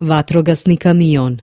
Vatrogasni kamion.